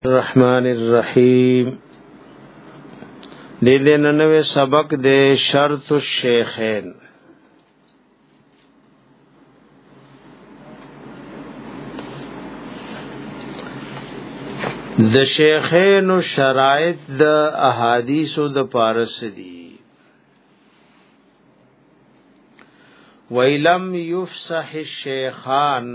الرحمن الرحیم دې دې ننوې سبق دې شرط الشیخین د شیخین شرایط د احادیثو د پارس دي ویلم یفسح الشیخان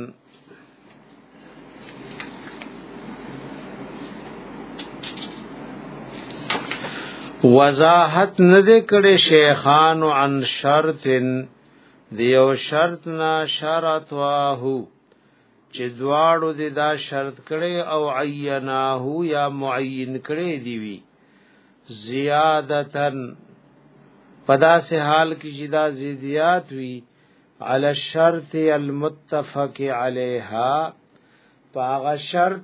وضاحت نه دې کړې شیخان عن شرط دیو شرط نا شرط واهو چې دواړو دې دا شرط کړي او عیناه یا معین کړي دی وی زیادتن پدا سے حال کی جدا زیادیات وی علی الشرط المتفق علیها پاغه شرط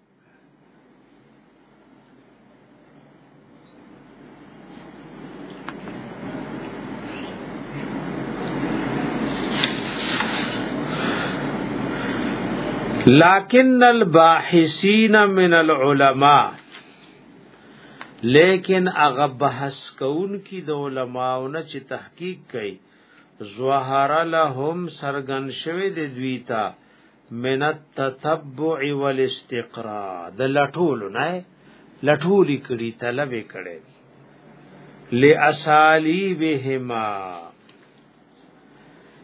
لكن الباحثين من العلماء لیکن هغه بحث کون کی د علماونه چې تحقیق کوي زوهر لهم سرغن شوی د دوی ته من التتبع والاستقرا د لټول نه لټولی کړي طلب کړي لاسالیبهما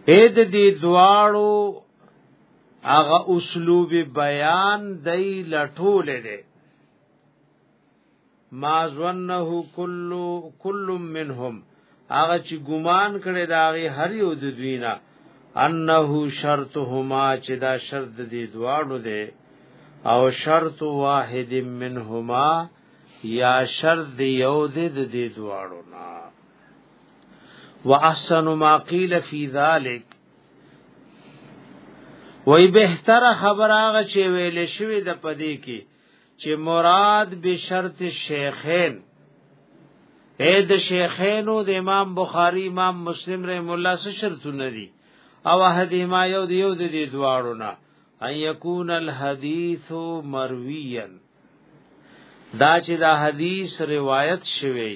اې د دې دواړو هغه اسلوب بیان دای لټول دي ما ظنه کل کل منهم هغه چې ګمان کړي دا غي هر یو د دوی نه انه شرطهما چې دا شرط دې دواړو دی او شرط واحد منهما یا شرط دی یو دې د دې دواړو نه واحسن ما قیل فی ذلک وای بهتره خبر هغه چې ویل شوی د پدې کې چې مراد به شرط شیخین اې د شیخینو د امام بخاری امام مسلم رحم الله سره شرطونه دي او حدیما یو دی یو دی دواړو نه ان یکون الحدیث مرویان دا چې دا حدیث روایت شوی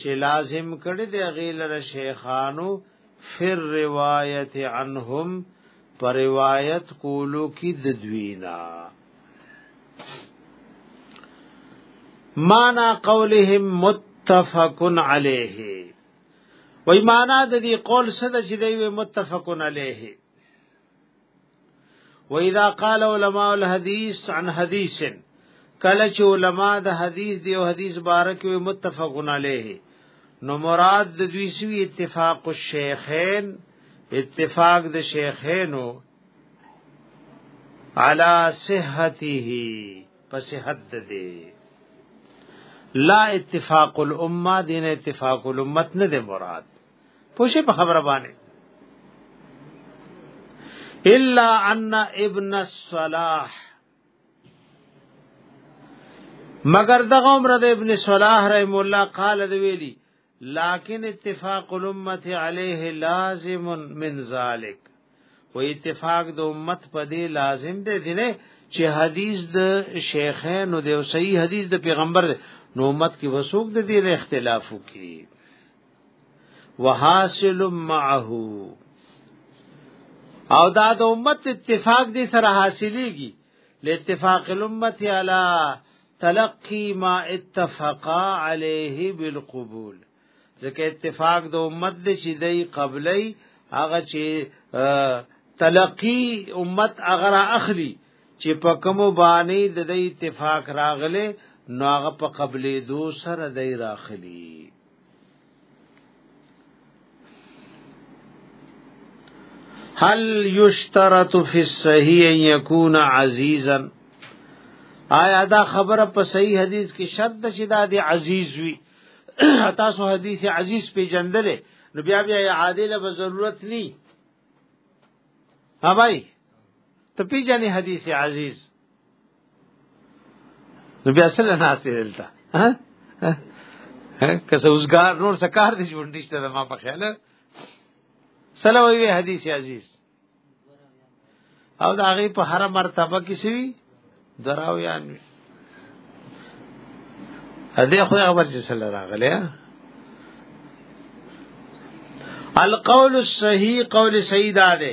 چې لازم کړی دی غیل ر شیخانو فر روایت عنهم پر روایت کولو کی د دوینا معنا قولهم متفقن علیه وای معنا د دې قول څه د چې دی متفقن علیه واذا قال علماء الحديث عن حديث کله چې علما د حدیث دی او حدیث بارک وي متفقون علیه نو مراد د دوی سوی اتفاق الشیخین اتفاق د شیخینو علا صحته پس حد دی لا اتفاق الامه دین اتفاق الامت نه دی مراد پوښې په خبره باندې الا ان ابن الصلاح مگر دغه عمر د ابن صلاح رحم الله قال دی ویلی لكن اتفاق الامه عليه لازم من ذلك و اتفاق د امت په دې لازم دی دینه چې حدیث د شیخین او د صحیح حدیث د پیغمبر نو امت کې وسوک د دې اختلاف وکړي وحاصل معه او دا د امت اتفاق دي سره حاصلېږي لاتفاق الامه علی تلقی ما اتفقا علیه بالقبول ځکه اتفاق د امت د چې دی قبلی هغه چې تلقی امت اگر اخلی چې په کوم باندې د دې اتفاق راغله نو هغه په قبلې دو سره دی راخلی هل یشترط فی الصحیح ان یکون عزیزا آیا دا خبره په صحیح حدیث کې شرط ده چې دا دی عزیز وي تاسو حدیث عزیز پیجندل نو بیا بیا عادله به ضرورت ني ها بھائی ته پیجنې حدیث عزیز نو بیا سره ناس دی دلته ها که سوزګار نور سکار دي ژوند نشته ما په خیال سلام وی حدیث عزیز او دا غي په هر مرتبه کې سوي دراو یان وی هدي خو خبر چې سره راغله القول الصحیح قول سیدا ده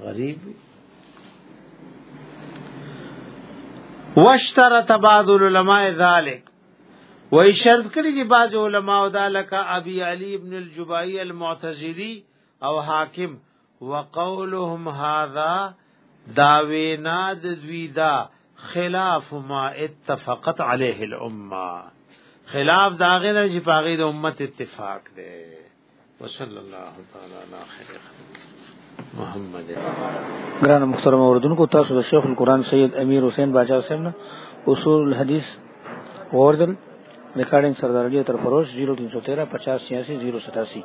غریب واشترى بعض العلماء ذلك وای شرط کړی دی بعض علما او دالک ابي علي ابن الجبائي المعتزلي او حاکم وقولهم هذا داوینا د دوی دا خلاف ما اتفقت عليه الامه خلاف دا غیر چې پاغي د امت اتفاق دی وصلی الله تعالی علی خیر محمد ګران محترم اوردونکو تاسو د شیخ القرآن سید امیر حسین باچا صاحب نه اصول الحدیث اوردل ریکارډینګ سردار علی تر فروش 0313 50 86 087